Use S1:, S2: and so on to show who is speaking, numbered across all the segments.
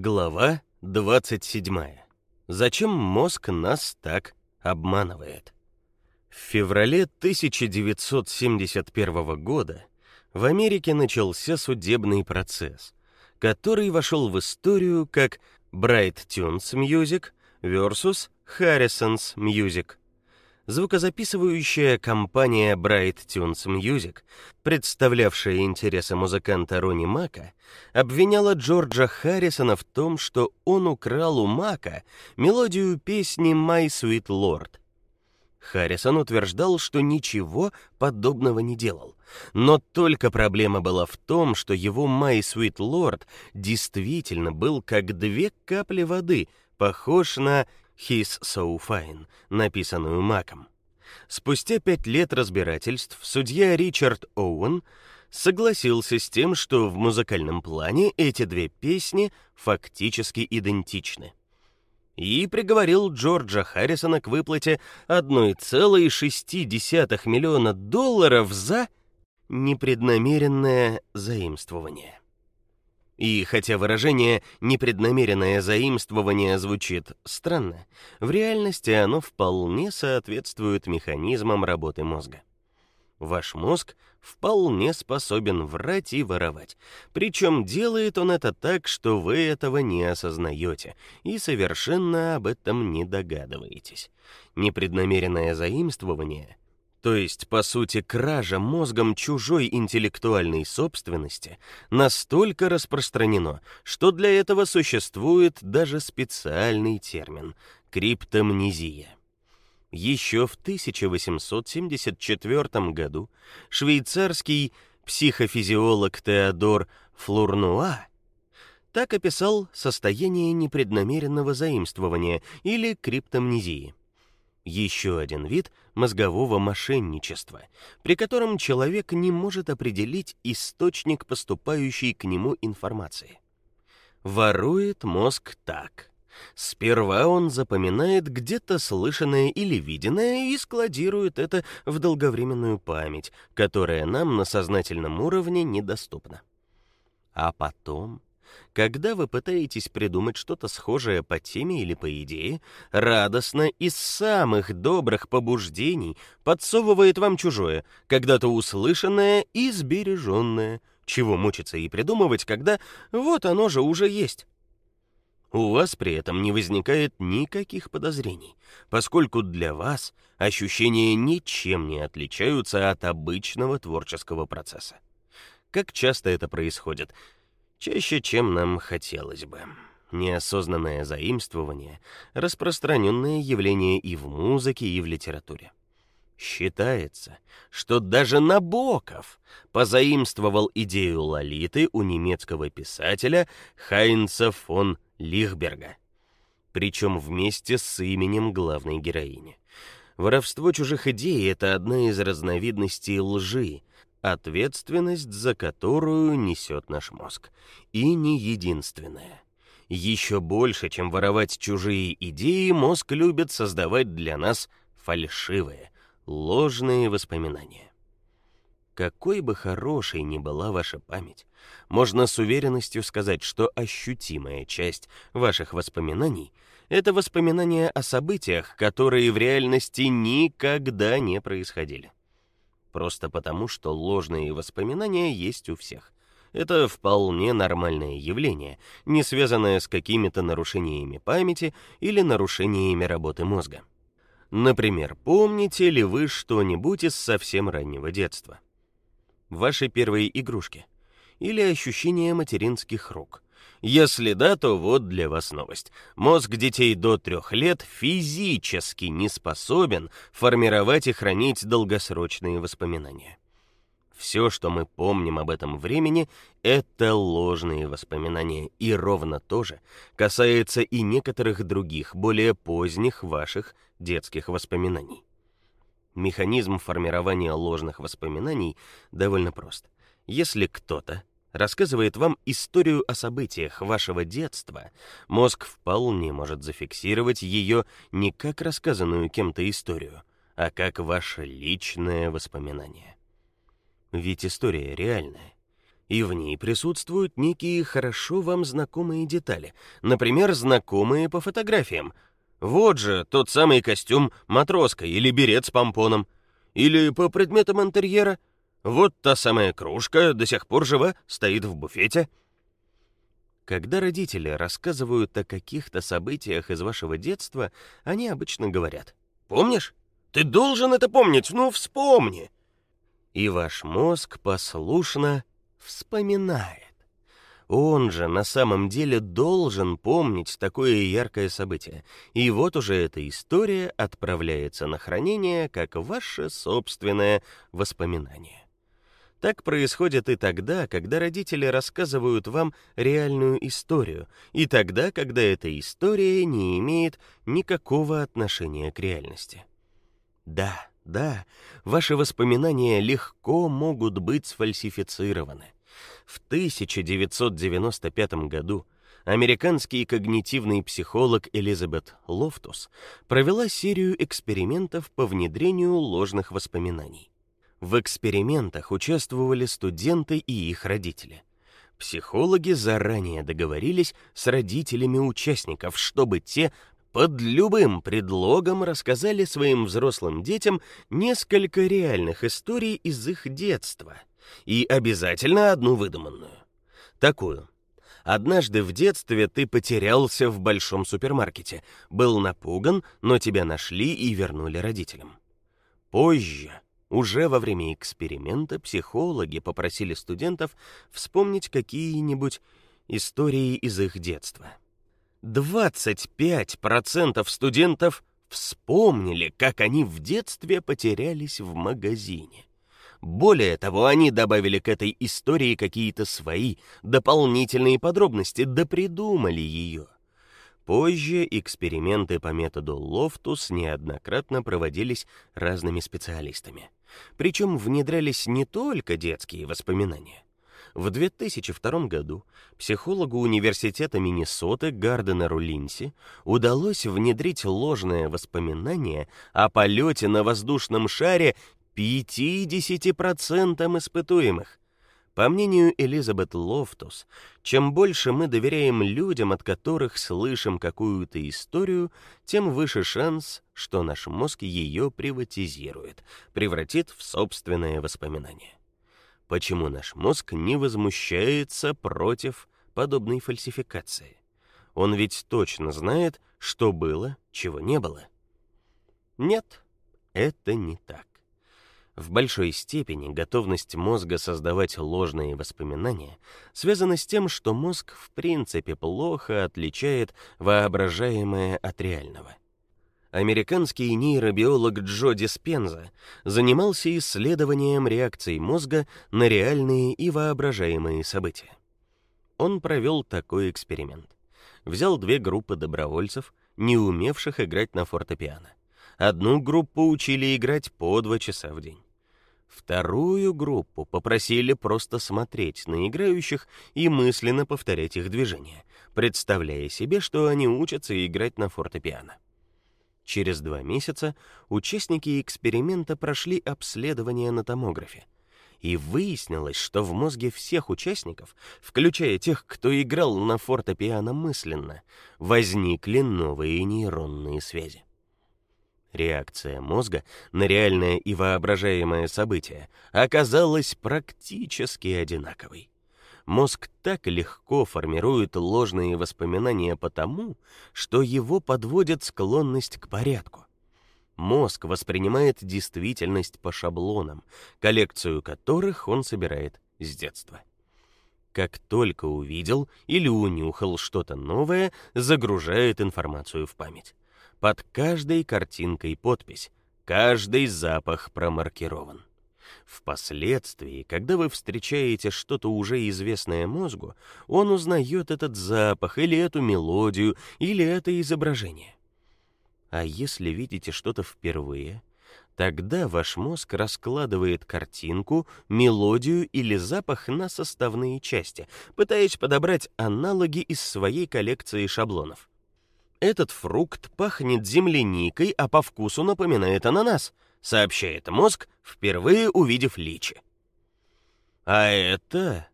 S1: Глава 27. Зачем мозг нас так обманывает? В феврале 1971 года в Америке начался судебный процесс, который вошел в историю как Bright Tunes Music versus Harrison's Music звукозаписывающая компания Bright Tunes Music, представлявшая интересы музыканта Рони Мака, обвиняла Джорджа Харрисона в том, что он украл у Мака мелодию песни My Sweet Lord. Харрисон утверждал, что ничего подобного не делал. Но только проблема была в том, что его My Sweet Lord действительно был как две капли воды, похож на He's So Fine, написанную Маком. Спустя пять лет разбирательств судья Ричард Оуэн согласился с тем, что в музыкальном плане эти две песни фактически идентичны. И приговорил Джорджа Харрисона к выплате 1,6 миллиона долларов за непреднамеренное заимствование. И хотя выражение непреднамеренное заимствование звучит странно, в реальности оно вполне соответствует механизмам работы мозга. Ваш мозг вполне способен врать и воровать. Причем делает он это так, что вы этого не осознаете и совершенно об этом не догадываетесь. Непреднамеренное заимствование то есть, по сути, кража мозгом чужой интеллектуальной собственности, настолько распространено, что для этого существует даже специальный термин криптомнезия. Еще в 1874 году швейцарский психофизиолог Теодор Флурнуа так описал состояние непреднамеренного заимствования или криптомнезии еще один вид мозгового мошенничества, при котором человек не может определить источник поступающей к нему информации. Ворует мозг так: Сперва он запоминает где-то слышанное или виденное и складирует это в долговременную память, которая нам на сознательном уровне недоступна. А потом когда вы пытаетесь придумать что-то схожее по теме или по идее, радостно из самых добрых побуждений подсовывает вам чужое, когда-то услышанное и сбереженное, чего мучиться и придумывать, когда вот оно же уже есть. У вас при этом не возникает никаких подозрений, поскольку для вас ощущения ничем не отличаются от обычного творческого процесса. Как часто это происходит? Чаще, чем нам хотелось бы. Неосознанное заимствование распространенное явление и в музыке, и в литературе. Считается, что даже Набоков позаимствовал идею Лолиты у немецкого писателя Хайнца фон Лихберга, причем вместе с именем главной героини. Воровство чужих идей это одна из разновидностей лжи, ответственность за которую несет наш мозг, и не единственная. Еще больше, чем воровать чужие идеи, мозг любит создавать для нас фальшивые, ложные воспоминания. Какой бы хорошей ни была ваша память, можно с уверенностью сказать, что ощутимая часть ваших воспоминаний это воспоминания о событиях, которые в реальности никогда не происходили просто потому, что ложные воспоминания есть у всех. Это вполне нормальное явление, не связанное с какими-то нарушениями памяти или нарушениями работы мозга. Например, помните ли вы что-нибудь из совсем раннего детства? Ваши первые игрушки или ощущение материнских рук, если да, то вот для вас новость. Мозг детей до трех лет физически не способен формировать и хранить долгосрочные воспоминания. Все, что мы помним об этом времени, это ложные воспоминания, и ровно то же касается и некоторых других, более поздних ваших детских воспоминаний. Механизм формирования ложных воспоминаний довольно прост. Если кто-то рассказывает вам историю о событиях вашего детства, мозг вполне может зафиксировать ее не как рассказанную кем-то историю, а как ваше личное воспоминание. Ведь история реальная. и в ней присутствуют некие хорошо вам знакомые детали, например, знакомые по фотографиям. Вот же тот самый костюм матроска или берет с помпоном, или по предметам интерьера. Вот та самая кружка до сих пор жива, стоит в буфете. Когда родители рассказывают о каких-то событиях из вашего детства, они обычно говорят: "Помнишь? Ты должен это помнить, ну вспомни". И ваш мозг послушно вспоминает. Он же на самом деле должен помнить такое яркое событие. И вот уже эта история отправляется на хранение как ваше собственное воспоминание. Так происходит и тогда, когда родители рассказывают вам реальную историю, и тогда, когда эта история не имеет никакого отношения к реальности. Да, да, ваши воспоминания легко могут быть сфальсифицированы. В 1995 году американский когнитивный психолог Элизабет Лофтус провела серию экспериментов по внедрению ложных воспоминаний. В экспериментах участвовали студенты и их родители. Психологи заранее договорились с родителями участников, чтобы те под любым предлогом рассказали своим взрослым детям несколько реальных историй из их детства и обязательно одну выдуманную. Такую: Однажды в детстве ты потерялся в большом супермаркете, был напуган, но тебя нашли и вернули родителям. Позже, уже во время эксперимента, психологи попросили студентов вспомнить какие-нибудь истории из их детства. 25% студентов вспомнили, как они в детстве потерялись в магазине. Более того, они добавили к этой истории какие-то свои дополнительные подробности, да придумали ее. Позже эксперименты по методу Лофтус неоднократно проводились разными специалистами. Причем внедрялись не только детские воспоминания. В 2002 году психологу университета Миннесоты Гарденеру Линси удалось внедрить ложное воспоминание о полете на воздушном шаре 50% испытуемых. По мнению Элизабет Лофтус, чем больше мы доверяем людям, от которых слышим какую-то историю, тем выше шанс, что наш мозг ее приватизирует, превратит в собственное воспоминание. Почему наш мозг не возмущается против подобной фальсификации? Он ведь точно знает, что было, чего не было. Нет, это не так. В большой степени готовность мозга создавать ложные воспоминания связана с тем, что мозг в принципе плохо отличает воображаемое от реального. Американский нейробиолог Джо Диспенза занимался исследованием реакций мозга на реальные и воображаемые события. Он провел такой эксперимент. Взял две группы добровольцев, не умевших играть на фортепиано. Одну группу учили играть по два часа в день. Вторую группу попросили просто смотреть на играющих и мысленно повторять их движения, представляя себе, что они учатся играть на фортепиано. Через два месяца участники эксперимента прошли обследование на томографе. И выяснилось, что в мозге всех участников, включая тех, кто играл на фортепиано мысленно, возникли новые нейронные связи. Реакция мозга на реальное и воображаемое событие оказалась практически одинаковой. Мозг так легко формирует ложные воспоминания потому, что его подводит склонность к порядку. Мозг воспринимает действительность по шаблонам, коллекцию которых он собирает с детства. Как только увидел или унюхал что-то новое, загружает информацию в память. Под каждой картинкой подпись, каждый запах промаркирован. Впоследствии, когда вы встречаете что-то уже известное мозгу, он узнает этот запах или эту мелодию, или это изображение. А если видите что-то впервые, тогда ваш мозг раскладывает картинку, мелодию или запах на составные части, пытаясь подобрать аналоги из своей коллекции шаблонов. Этот фрукт пахнет земляникой, а по вкусу напоминает ананас, сообщает мозг, впервые увидев личи. А это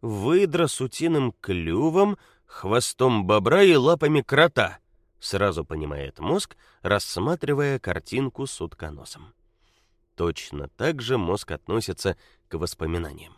S1: выдра с утиным клювом, хвостом бобра и лапами крота, сразу понимает мозг, рассматривая картинку с утконосом. Точно так же мозг относится к воспоминаниям.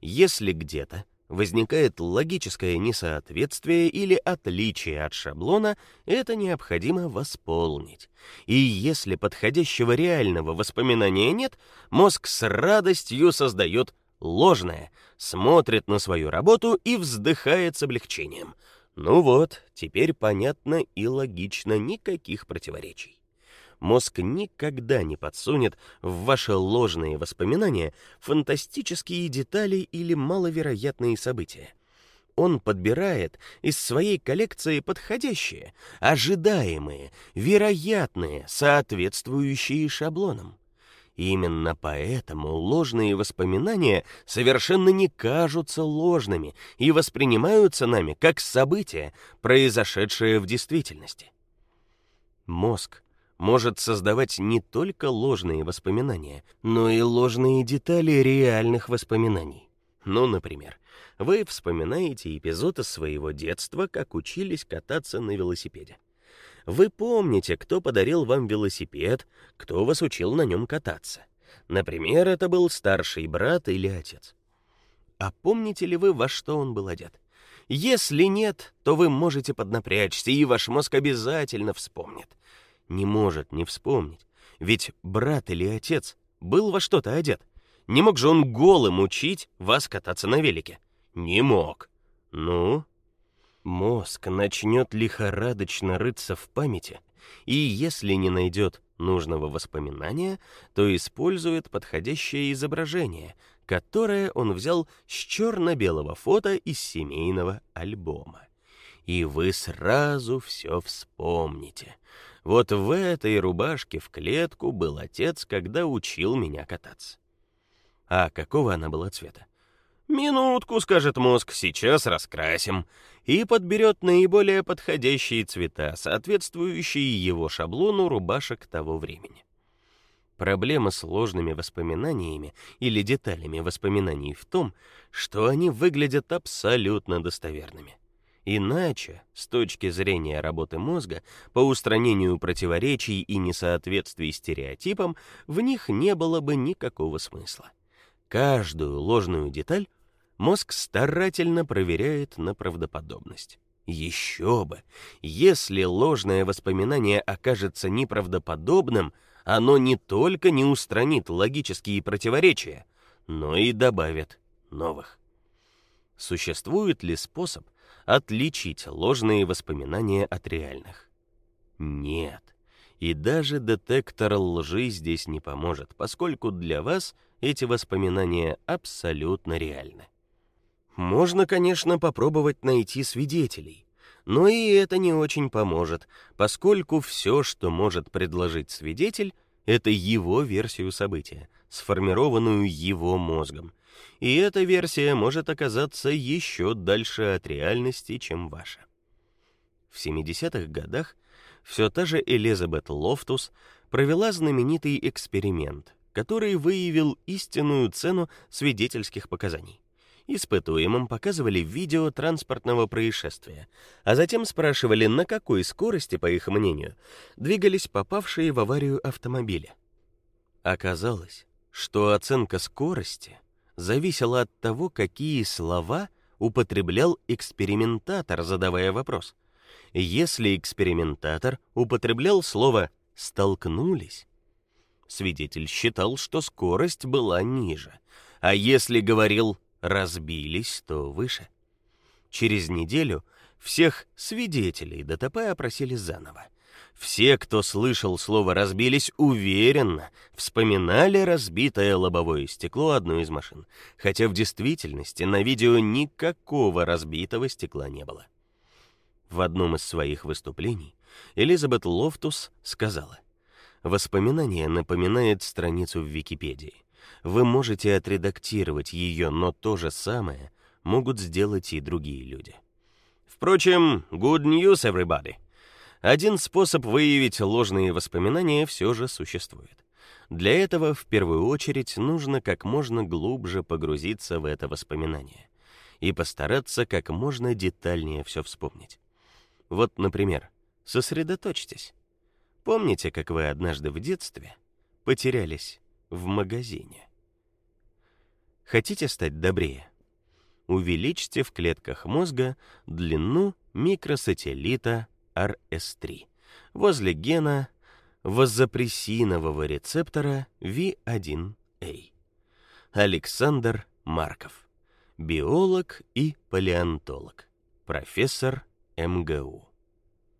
S1: Если где-то возникает логическое несоответствие или отличие от шаблона, это необходимо восполнить. И если подходящего реального воспоминания нет, мозг с радостью создает ложное, смотрит на свою работу и вздыхает с облегчением. Ну вот, теперь понятно и логично, никаких противоречий мозг никогда не подсунет в ваши ложные воспоминания фантастические детали или маловероятные события. Он подбирает из своей коллекции подходящие, ожидаемые, вероятные, соответствующие шаблонам. Именно поэтому ложные воспоминания совершенно не кажутся ложными и воспринимаются нами как события, произошедшие в действительности. Мозг может создавать не только ложные воспоминания, но и ложные детали реальных воспоминаний. Ну, например, вы вспоминаете эпизод из своего детства, как учились кататься на велосипеде. Вы помните, кто подарил вам велосипед, кто вас учил на нем кататься. Например, это был старший брат или отец. А помните ли вы, во что он был одет? Если нет, то вы можете поднапрячься, и ваш мозг обязательно вспомнит не может не вспомнить. Ведь брат или отец был во что-то одет. Не мог же он голым учить вас кататься на велике. Не мог. Ну, мозг начнет лихорадочно рыться в памяти, и если не найдет нужного воспоминания, то использует подходящее изображение, которое он взял с черно белого фото из семейного альбома. И вы сразу все вспомните. Вот в этой рубашке в клетку был отец, когда учил меня кататься. А какого она была цвета? Минутку, скажет мозг, сейчас раскрасим и подберет наиболее подходящие цвета, соответствующие его шаблону рубашек того времени. Проблема с сложными воспоминаниями или деталями воспоминаний в том, что они выглядят абсолютно достоверными. Иначе, с точки зрения работы мозга, по устранению противоречий и несоответствий стереотипам, в них не было бы никакого смысла. Каждую ложную деталь мозг старательно проверяет на правдоподобность. Еще бы. Если ложное воспоминание окажется неправдоподобным, оно не только не устранит логические противоречия, но и добавит новых. Существует ли способ отличить ложные воспоминания от реальных. Нет. И даже детектор лжи здесь не поможет, поскольку для вас эти воспоминания абсолютно реальны. Можно, конечно, попробовать найти свидетелей, но и это не очень поможет, поскольку все, что может предложить свидетель, это его версию события, сформированную его мозгом, и эта версия может оказаться еще дальше от реальности, чем ваша. В 70-х годах все та же Элизабет Лофтус провела знаменитый эксперимент, который выявил истинную цену свидетельских показаний. Испытуемым показывали видео транспортного происшествия, а затем спрашивали, на какой скорости, по их мнению, двигались попавшие в аварию автомобили. Оказалось, что оценка скорости зависело от того, какие слова употреблял экспериментатор, задавая вопрос. Если экспериментатор употреблял слово столкнулись, свидетель считал, что скорость была ниже, а если говорил разбились, то выше. Через неделю всех свидетелей ДТП опросили заново. Все, кто слышал слово разбились, уверенно вспоминали разбитое лобовое стекло одной из машин, хотя в действительности на видео никакого разбитого стекла не было. В одном из своих выступлений Элизабет Лофтус сказала: "Воспоминание напоминает страницу в Википедии. Вы можете отредактировать ее, но то же самое могут сделать и другие люди". Впрочем, good news everybody. Один способ выявить ложные воспоминания все же существует. Для этого в первую очередь нужно как можно глубже погрузиться в это воспоминание. и постараться как можно детальнее все вспомнить. Вот, например, сосредоточьтесь. Помните, как вы однажды в детстве потерялись в магазине? Хотите стать добрее? Увеличьте в клетках мозга длину микросателлита RS3 возле гена вазопрессинового рецептора V1A. Александр Марков, биолог и палеонтолог, профессор МГУ.